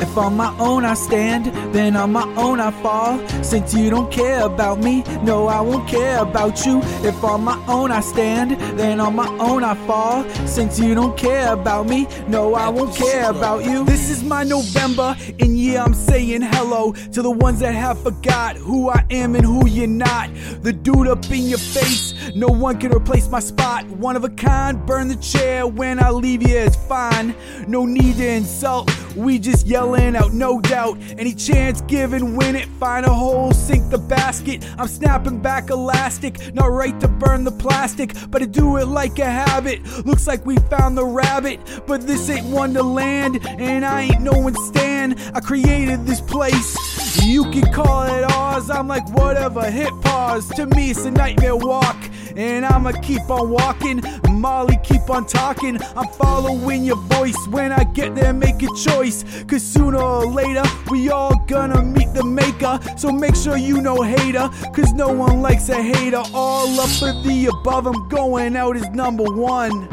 If on my own I stand, then on my own I fall. Since you don't care about me, no, I won't care about you. If on my own I stand, then on my own I fall. Since you don't care about me, no, I won't care about you. This is my November, and yeah, I'm saying hello to the ones that have forgot who I am and who you're not. The dude up in your face, no one can replace my spot. One of a kind, burn the chair when I leave you, it's fine. No need to insult, we just yelling out, no doubt. Any chance given, win it, find a hole, sink the basket. I'm snapping back elastic, not right to burn the plastic, but I do it like a habit. Looks like we found the rabbit, but this ain't Wonderland, and I ain't no one stand. I created this place. You can call it ours, I'm like whatever, hit pause. To me, it's a nightmare walk, and I'ma keep on walking. Molly, keep on talking. I'm following your voice when I get there, make a choice. Cause sooner or later, we all gonna meet the maker. So make sure you know hater, cause no one likes a hater. All up for the above, I'm going out as number one.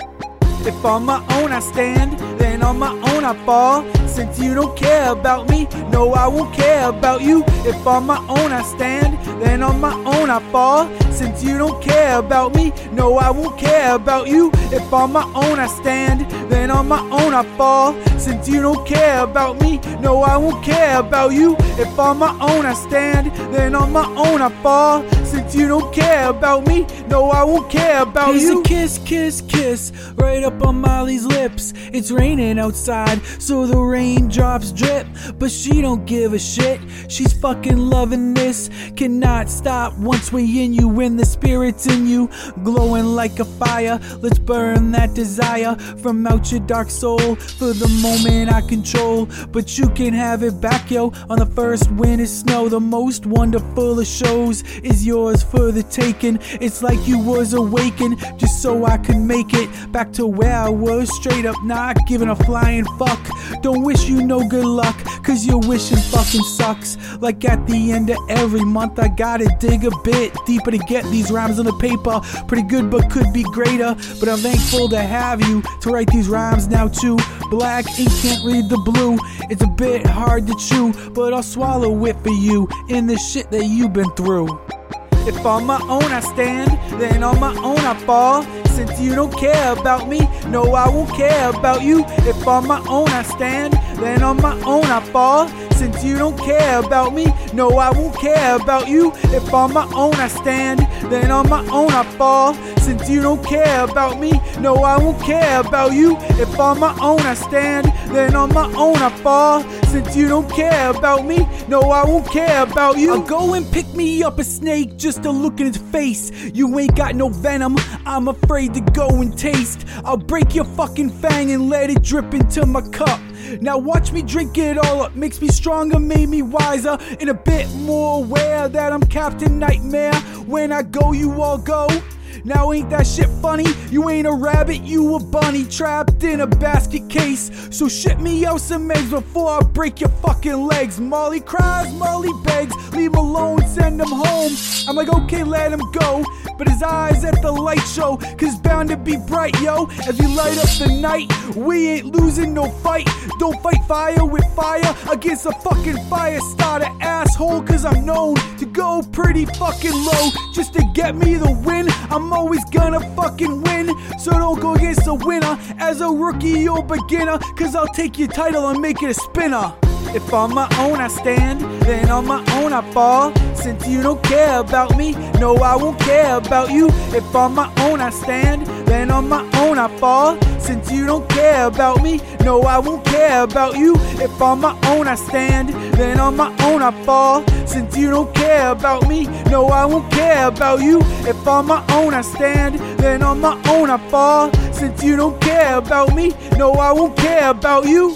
If on my own I stand, then on my own I fall. Since you don't care about me, no, I won't care about you. If on my own I stand, then on my own I fall. Since you don't care about me, no, I won't care about you. If on my own I stand, then on my own I fall. Since you don't care about me, no, I won't care about you. If on my own I stand, then on my own I fall. You don't care about me, no, I won't care about Here's you. a kiss, kiss, kiss, right up on Molly's lips. It's raining outside, so the raindrops drip. But she don't give a shit. She's fucking loving this. Cannot stop once we in you, when the spirit's in you, glowing like a fire. Let's burn that desire from out your dark soul. For the moment I control, but you can have it back, yo. On the first winter snow, the most wonderful of shows is yours for the taking. It's like you was awakened just so I could make it back to where I was, straight up not giving a flying fuck. Don't wish you no good luck, cause your wishing fucking sucks. Like at the end of every month, I gotta dig a bit deeper to get these rhymes on the paper. Pretty good, but could be greater. But I'm thankful to have you to write these rhymes now, too. Black ink can't read the blue. It's a bit hard to chew, but I'll swallow it for you in the shit that you've been through. If on my own I stand, then on my own I fall. Since you don't care about me, no, I won't care about you. If on my own I stand, then on my own I fall. Since you don't care about me, no, I won't care about you. If on my own I stand, then on my own I fall. Since you don't care about me, no, I won't care about you. If on my own I stand, then on my own I fall. Since you don't care about me, no, I won't care about you. I'll go and pick me up a snake just to look in its face. You ain't got no venom, I'm afraid to go and taste. I'll break your fucking fang and let it drip into my cup. Now watch me drink it all up, makes me stronger, made me wiser, and a bit more aware that I'm Captain Nightmare. When I go, you all go. Now ain't that shit funny? You ain't a rabbit, you a bunny trapped in a basket case. So ship me out some eggs before I break your fucking legs. Molly cries, Molly begs, leave him alone, send him home. I'm like, okay, let him go. But his eyes at the light show, cause bound to be bright, yo. As we light up the night, we ain't losing no fight. Don't fight fire with fire against a fucking fire starter asshole, cause I'm known to go pretty fucking low just to get me the win. I'm always gonna fucking win, so don't go against a winner as a rookie or beginner, cause I'll take your title and make it a spinner. If on my own I stand, then on my own I fall. Since you don't care about me, no, I won't care about you. If on my own I stand, then on my own I fall. Since you don't care about me, no, I won't care about you. If on my own I stand, then on my own I fall. Since you don't care about me, no, I won't care about you. If on my own I stand, then on my own I fall. Since you don't care about me, no, I won't care about you.